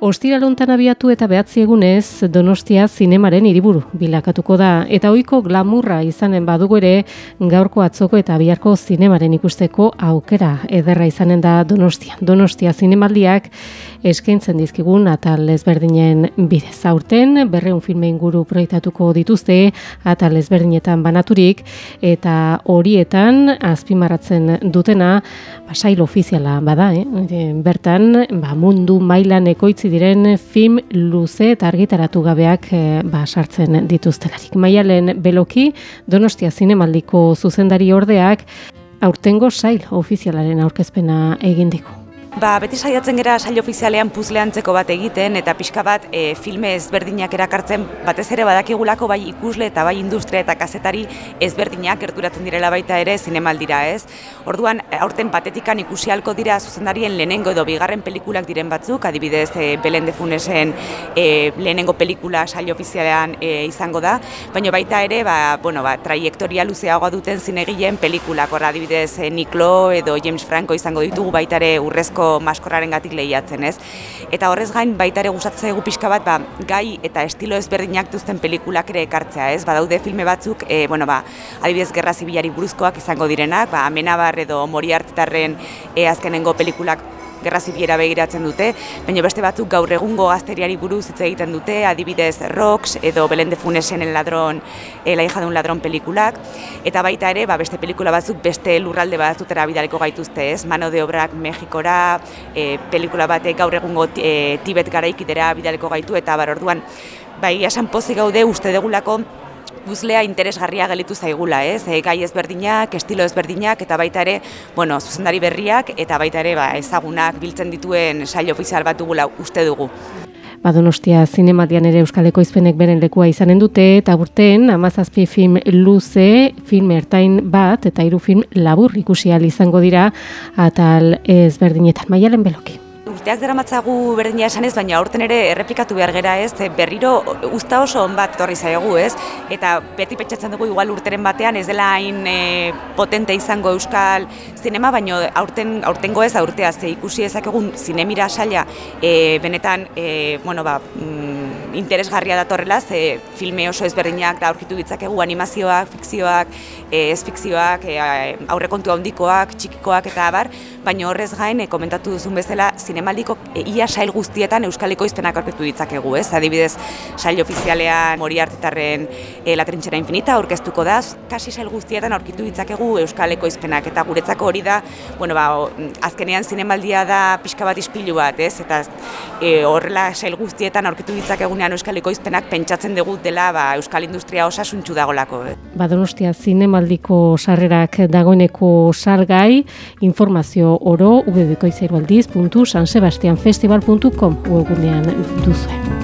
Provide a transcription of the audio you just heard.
Ostiralontan abiatu eta behatzi egunez Donostia zinemaren hiriburu bilakatuko da eta ohiko glamurra izanen badugu ere gaurko atzoko eta biharko zinemaren ikusteko aukera ederra izanen da Donostia. Donostia zinemaldiak eskaintzen dizkigun atal ezberdinen bidez. Aurten berreun filme inguru proiektatuko dituzte atal ezberdinetan banaturik eta horietan azpimarratzen dutena basail ofiziala bada, eh? bertan ba, mundu mailan ekoitzi diren film luze eta argitaratu gabeak e, ba, sartzen dituztelarik. Maialen beloki Donostia Zinemaldiko zuzendari ordeak aurtengo sail ofizialaren aurkezpena egin diku. Ba, beti saiatzen gera sail ofizialean puzleantzeko bat egiten eta pixka bat e, filme ezberdinak erakartzen batez ere badakigulako bai ikusle eta bai industria eta kazetari ezberdinak gerturatzen direla baita ere zinemaldira ez. Orduan, aurten patetikan ikusi halko dira zuzendarien lehenengo edo bigarren pelikulak diren batzuk, adibidez e, Belen de Funesen e, lehenengo pelikula sail ofizialean e, izango da, baina baita ere, ba, bueno, ba, traiektoria luzeagoa duten zinegileen pelikulak, adibidez e, Niklo edo James Franco izango ditugu baita ere urrezko maskorraren gatik lehiatzen, ez? Eta horrez gain, baita ere gustatzen egu pixka bat, ba, gai eta estilo ezberdinak duzten pelikulak ere ekartzea, ez? Badaude filme batzuk, e, bueno, ba, adibidez, gerra zibilari buruzkoak izango direnak, ba, amenabar edo mori hartetarren e, azkenengo pelikulak gerra zibiera begiratzen dute, baina beste batzuk gaur egungo gazteriari buruz hitz egiten dute, adibidez Rox edo Belende Funesen el ladron, el la hija de un ladron pelikulak, eta baita ere, ba, beste pelikula batzuk beste lurralde batzutera bidaleko gaituzte, ez? Mano de obrak Mexikora, e, pelikula batek gaur egungo e, Tibet garaikidera bidaleko gaitu, eta bar orduan, bai, esan pozik gaude uste degulako puzlea interesgarria gelitu zaigula, ez? E, gai ezberdinak, estilo ezberdinak eta baita ere, bueno, zuzendari berriak eta baita ere, ba, ezagunak biltzen dituen saio ofizial bat dugula uste dugu. Badonostia zinemadian ere Euskaleko izpenek beren lekua izanen dute eta urten amazazpi film luze, film ertain bat eta hiru film labur ikusial izango dira atal ezberdinetan. Maialen beloki urteak dara matzagu berdina esan ez, baina aurten ere errepikatu behar gera ez, berriro usta oso on bat torri zaigu ez, eta beti petxatzen dugu igual urteren batean ez dela hain e, potente izango euskal zinema, baina aurten, aurtengo ez aurtea. Ze ikusi ezakegun zinemira saia e, benetan e, bueno, ba, mm, interesgarria datorrela, ze filme oso ezberdinak da aurkitu ditzakegu animazioak, fikzioak, e, ez fikzioak, e, aurrekontu handikoak, txikikoak eta abar, baina horrez gain, e, komentatu duzun bezala, zinemaldiko ia sail guztietan euskaliko izpenak aurketu ditzakegu, ez? Adibidez, sail ofizialean mori hartetarren e, latrintxera infinita aurkeztuko da, kasi sail guztietan aurkitu ditzakegu euskaliko izpenak, eta guretzako hori da, bueno, ba, azkenean zinemaldia da pixka bat ispilu bat, ez? Eta e, horrela sail guztietan aurkitu ditzakegunean euskaliko izpenak pentsatzen dugu dela ba, euskal industria osasuntxu dagolako. Badonostia zinemaldiko sarrerak dagoeneko salgai, informazio oro www.sansebastianfestival.com webgunean duzuen.